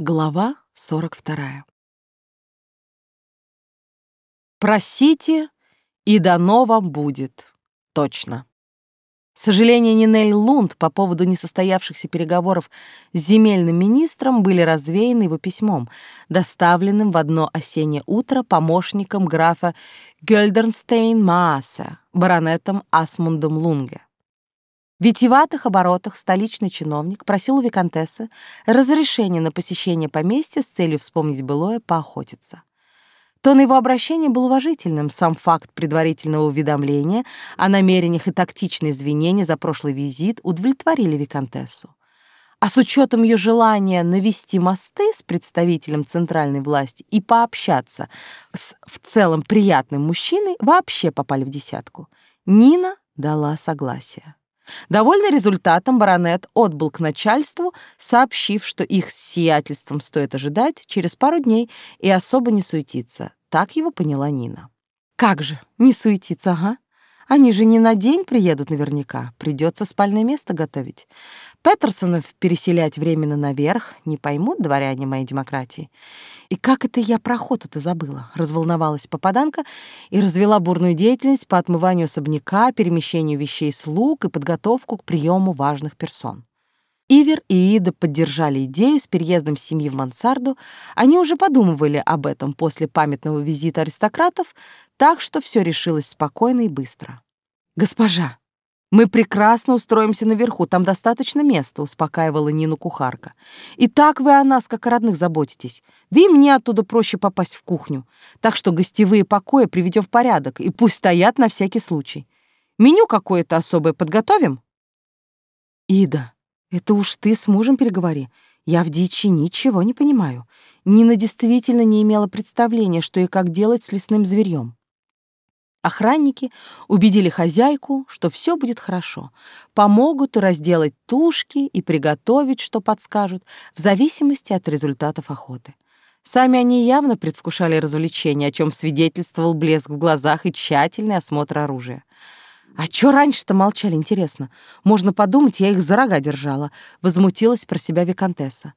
Глава 42. Просите, и дано вам будет. Точно. Сожаления Нинель Лунд по поводу несостоявшихся переговоров с земельным министром были развеяны его письмом, доставленным в одно осеннее утро помощником графа Гёльдернстейн Мааса, баронетом Асмундом Лунге. Витиеватых оборотах столичный чиновник просил у виконтессы разрешения на посещение поместья с целью вспомнить былое, поохотиться. Тон его обращения был уважительным, сам факт предварительного уведомления о намерениях и тактичные извинения за прошлый визит удовлетворили виконтессу. А с учетом ее желания навести мосты с представителем центральной власти и пообщаться с в целом приятным мужчиной, вообще попали в десятку. Нина дала согласие. Довольный результатом, баронет отбыл к начальству, сообщив, что их с сиятельством стоит ожидать через пару дней и особо не суетиться. Так его поняла Нина. «Как же, не суетиться, ага. Они же не на день приедут наверняка, придется спальное место готовить. Петерсонов переселять временно наверх, не поймут дворяне моей демократии. И как это я про охоту-то забыла? Разволновалась попаданка и развела бурную деятельность по отмыванию особняка, перемещению вещей слуг и подготовку к приему важных персон. Ивер и Ида поддержали идею с переездом семьи в мансарду. Они уже подумывали об этом после памятного визита аристократов, так что все решилось спокойно и быстро. «Госпожа, мы прекрасно устроимся наверху, там достаточно места», — успокаивала Нину кухарка. «И так вы о нас, как о родных, заботитесь. Да и мне оттуда проще попасть в кухню. Так что гостевые покои приведем в порядок, и пусть стоят на всякий случай. Меню какое-то особое подготовим?» «Ида, это уж ты с мужем переговори. Я в дичи ничего не понимаю. Нина действительно не имела представления, что и как делать с лесным зверьем. Охранники убедили хозяйку, что все будет хорошо, помогут разделать тушки и приготовить, что подскажут, в зависимости от результатов охоты. Сами они явно предвкушали развлечения, о чем свидетельствовал блеск в глазах и тщательный осмотр оружия. «А чё раньше-то молчали, интересно? Можно подумать, я их за рога держала», — возмутилась про себя Викантесса.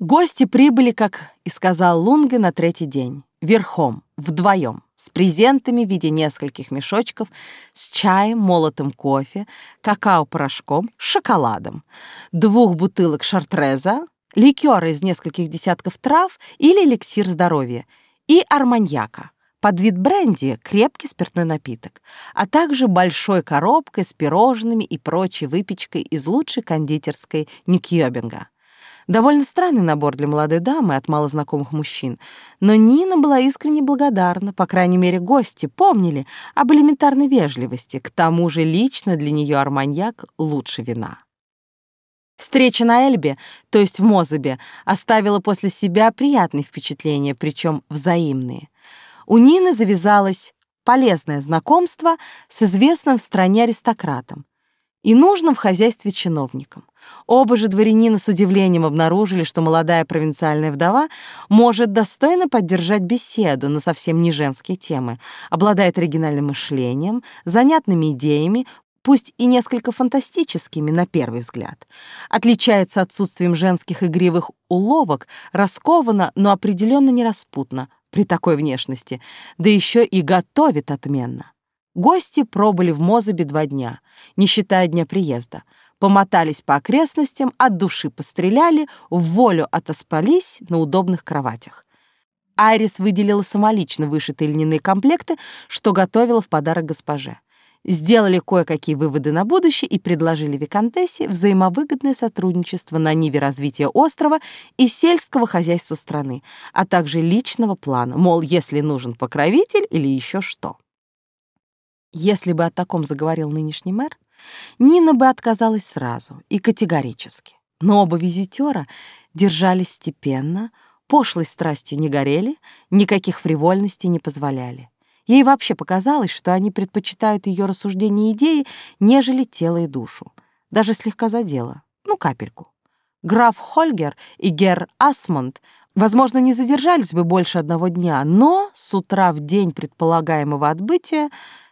Гости прибыли, как и сказал Лунге, на третий день. Верхом, вдвоем с презентами в виде нескольких мешочков, с чаем, молотым кофе, какао-порошком, шоколадом, двух бутылок шартреза, ликера из нескольких десятков трав или эликсир здоровья и арманьяка, под вид бренди крепкий спиртной напиток, а также большой коробкой с пирожными и прочей выпечкой из лучшей кондитерской Нью-Кьёбинга. Довольно странный набор для молодой дамы от малознакомых мужчин, но Нина была искренне благодарна, по крайней мере, гости помнили об элементарной вежливости, к тому же лично для нее арманьяк лучше вина. Встреча на Эльбе, то есть в Мозабе, оставила после себя приятные впечатления, причем взаимные. У Нины завязалось полезное знакомство с известным в стране аристократом и нужным в хозяйстве чиновником. Оба же дворянина с удивлением обнаружили, что молодая провинциальная вдова может достойно поддержать беседу на совсем не женские темы, обладает оригинальным мышлением, занятными идеями, пусть и несколько фантастическими на первый взгляд. Отличается отсутствием женских игривых уловок, раскована, но определенно не распутна при такой внешности, да еще и готовит отменно. Гости пробыли в Мозабе два дня, не считая дня приезда — помотались по окрестностям, от души постреляли, в волю отоспались на удобных кроватях. Айрис выделила самолично вышитые льняные комплекты, что готовила в подарок госпоже. Сделали кое-какие выводы на будущее и предложили Викантессе взаимовыгодное сотрудничество на ниве развития острова и сельского хозяйства страны, а также личного плана, мол, если нужен покровитель или еще что. Если бы о таком заговорил нынешний мэр, Нина бы отказалась сразу и категорически. Но оба визитера держались степенно, пошлой страстью не горели, никаких фривольностей не позволяли. Ей вообще показалось, что они предпочитают ее рассуждения и идеи, нежели тело и душу. Даже слегка задело. Ну, капельку. Граф Хольгер и гер Асмонд, возможно, не задержались бы больше одного дня, но с утра в день предполагаемого отбытия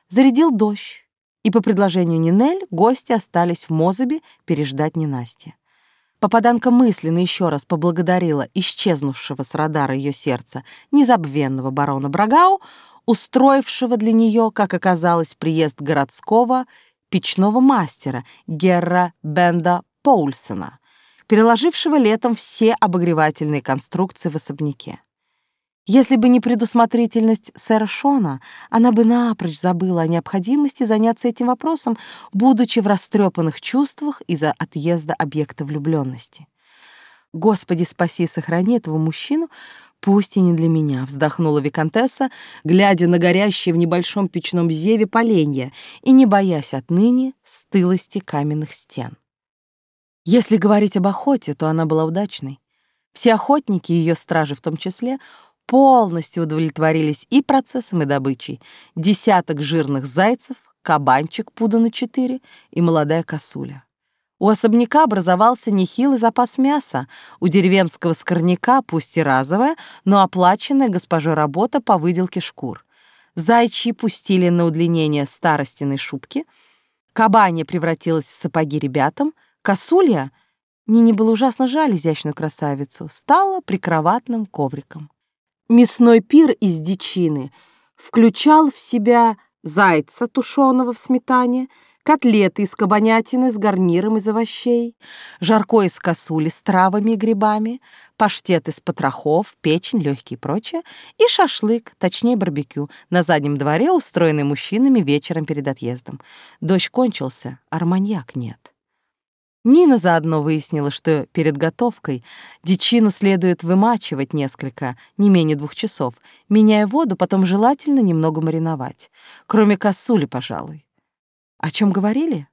зарядил дождь, и по предложению Нинель гости остались в Мозабе переждать ненастье. Попаданка мысленно еще раз поблагодарила исчезнувшего с радара ее сердца незабвенного барона Брагау, устроившего для нее, как оказалось, приезд городского печного мастера Герра Бенда Поульсона, переложившего летом все обогревательные конструкции в особняке. Если бы не предусмотрительность сэра Шона, она бы напрочь забыла о необходимости заняться этим вопросом, будучи в растрепанных чувствах из-за отъезда объекта влюбленности. «Господи, спаси, сохрани этого мужчину, пусть и не для меня», — вздохнула виконтесса, глядя на горящее в небольшом печном зеве поленья и не боясь отныне стылости каменных стен. Если говорить об охоте, то она была удачной. Все охотники, ее стражи в том числе, полностью удовлетворились и процессом, и добычей. Десяток жирных зайцев, кабанчик пуда на четыре и молодая косуля. У особняка образовался нехилый запас мяса, у деревенского скорняка, пусть и разовая, но оплаченная госпожой работа по выделке шкур. Зайчи пустили на удлинение старостиной шубки, кабанья превратилась в сапоги ребятам, косулья, Нине было ужасно жаль изящную красавицу, стала прикроватным ковриком. Мясной пир из дичины включал в себя зайца, тушеного в сметане, котлеты из кабанятины с гарниром из овощей, жарко из косули с травами и грибами, паштет из потрохов, печень, легкие и прочее, и шашлык, точнее барбекю, на заднем дворе, устроенный мужчинами вечером перед отъездом. Дождь кончился, арманьяк нет. Нина заодно выяснила, что перед готовкой дичину следует вымачивать несколько, не менее двух часов, меняя воду, потом желательно немного мариновать. Кроме косули, пожалуй. О чем говорили?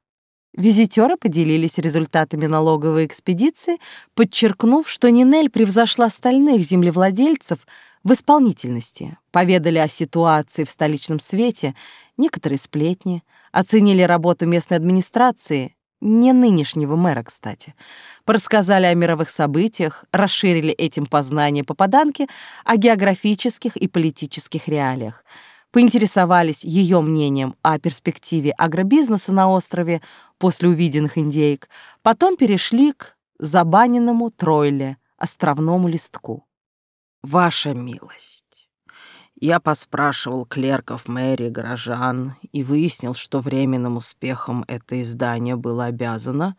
Визитеры поделились результатами налоговой экспедиции, подчеркнув, что Нинель превзошла остальных землевладельцев в исполнительности, поведали о ситуации в столичном свете, некоторые сплетни, оценили работу местной администрации — не нынешнего мэра, кстати. Порассказали о мировых событиях, расширили этим познание попаданки о географических и политических реалиях. Поинтересовались ее мнением о перспективе агробизнеса на острове после увиденных индейк. Потом перешли к забаненному Тройле, островному листку. «Ваша милость». Я поспрашивал клерков мэрии горожан и выяснил, что временным успехом это издание было обязано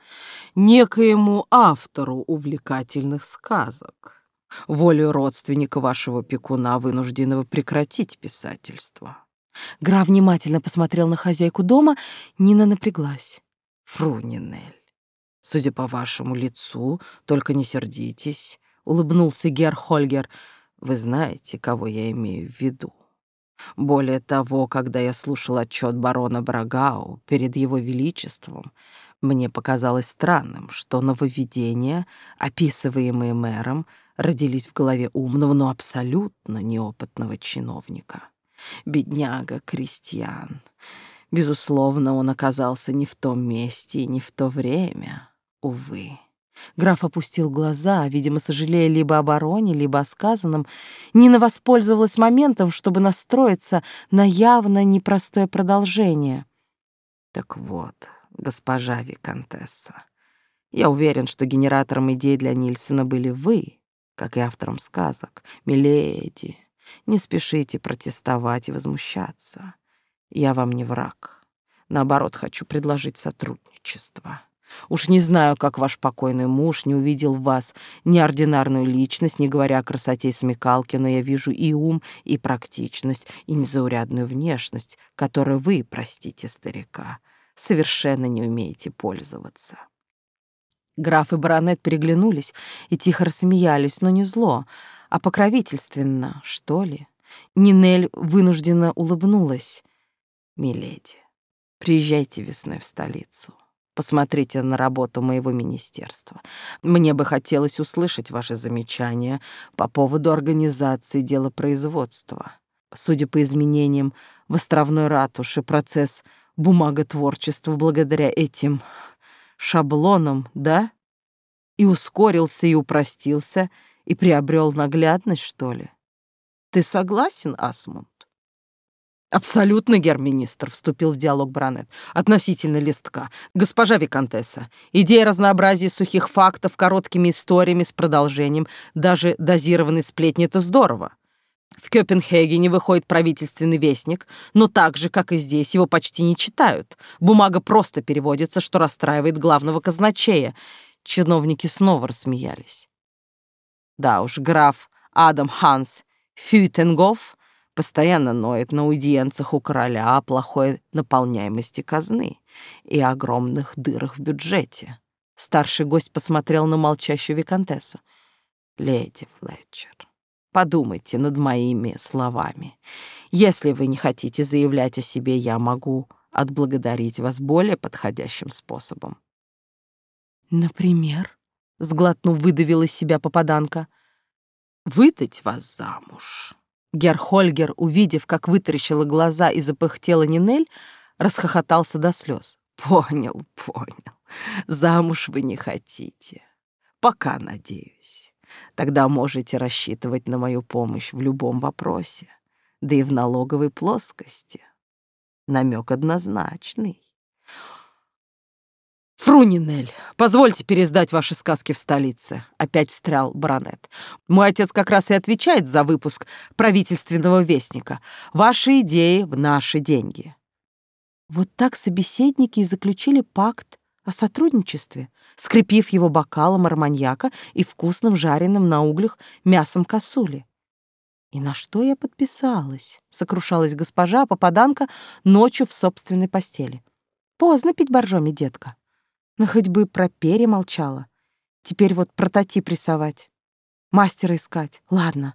некоему автору увлекательных сказок. Волею родственника вашего пекуна, вынужденного прекратить писательство. Граф внимательно посмотрел на хозяйку дома, Нина напряглась. Фрунинель, судя по вашему лицу, только не сердитесь, улыбнулся Герр Хольгер — вы знаете, кого я имею в виду. Более того, когда я слушал отчет барона Брагау перед его величеством, мне показалось странным, что нововведения, описываемые мэром, родились в голове умного, но абсолютно неопытного чиновника. Бедняга крестьян. Безусловно, он оказался не в том месте и не в то время, увы. Граф опустил глаза, видимо, сожалея либо о бароне, либо о сказанном. Нина воспользовалась моментом, чтобы настроиться на явно непростое продолжение. «Так вот, госпожа Викантесса, я уверен, что генератором идей для Нильсона были вы, как и автором сказок. Миледи, не спешите протестовать и возмущаться. Я вам не враг. Наоборот, хочу предложить сотрудничество». Уж не знаю, как ваш покойный муж не увидел в вас неординарную личность, не говоря о красоте и смекалке, но я вижу и ум, и практичность, и незаурядную внешность, которой вы, простите старика, совершенно не умеете пользоваться. Граф и баронет переглянулись и тихо рассмеялись, но не зло, а покровительственно, что ли. Нинель вынужденно улыбнулась. «Миледи, приезжайте весной в столицу. Посмотрите на работу моего министерства. Мне бы хотелось услышать ваши замечания по поводу организации делопроизводства. Судя по изменениям в островной ратуше, процесс бумаготворчества благодаря этим шаблонам, да? И ускорился, и упростился, и приобрел наглядность, что ли? Ты согласен, Асмунд? «Абсолютно, герминистр», — вступил в диалог баронет. «Относительно листка. Госпожа Викантесса, идея разнообразия сухих фактов короткими историями с продолжением, даже дозированной сплетни — это здорово. В Копенгагене выходит правительственный вестник, но так же, как и здесь, его почти не читают. Бумага просто переводится, что расстраивает главного казначея. Чиновники снова рассмеялись. Да уж, граф Адам Ханс Фютенгоф постоянно ноет на аудиенциях у короля о плохой наполняемости казны и огромных дырах в бюджете. Старший гость посмотрел на молчащую виконтессу. «Леди Флетчер, подумайте над моими словами. Если вы не хотите заявлять о себе, я могу отблагодарить вас более подходящим способом». «Например?» — сглотнув, выдавила из себя попаданка. «Выдать вас замуж». Герхольгер, увидев, как вытаращила глаза и запыхтела Нинель, расхохотался до слез. «Понял, понял. Замуж вы не хотите. Пока, надеюсь. Тогда можете рассчитывать на мою помощь в любом вопросе, да и в налоговой плоскости. Намек однозначный. «Фрунинель, позвольте пересдать ваши сказки в столице», — опять встрял баронет. «Мой отец как раз и отвечает за выпуск правительственного вестника. Ваши идеи в наши деньги». Вот так собеседники и заключили пакт о сотрудничестве, скрепив его бокалом арманьяка и вкусным жареным на углях мясом косули. «И на что я подписалась?» — сокрушалась госпожа Попаданка ночью в собственной постели. «Поздно пить боржоми, детка. Но хоть бы про перья молчала. Теперь вот прототип рисовать. Мастера искать. Ладно.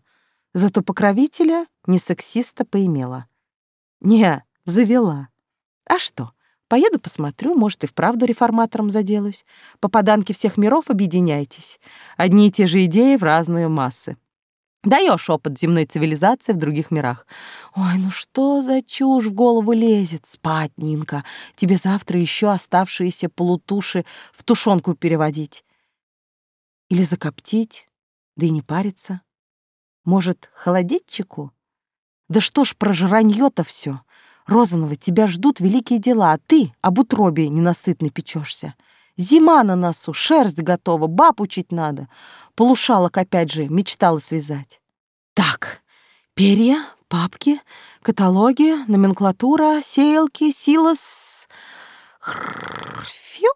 Зато покровителя не сексиста поимела. Не, завела. А что? Поеду посмотрю, может, и вправду реформатором заделаюсь. Попаданки всех миров объединяйтесь. Одни и те же идеи в разные массы. Даешь опыт земной цивилизации в других мирах. Ой, ну что за чушь в голову лезет? Спать, Нинка. Тебе завтра еще оставшиеся полутуши в тушенку переводить. Или закоптить, да и не париться. Может, холодильчику? Да что ж про жранье-то все? Розанова, тебя ждут великие дела, а ты об утробе ненасытно печешься. Зима на носу, шерсть готова, баб учить надо. Полушалок опять же мечтала связать. Так, перья, папки, каталоги, номенклатура, сеялки, силос... Фью!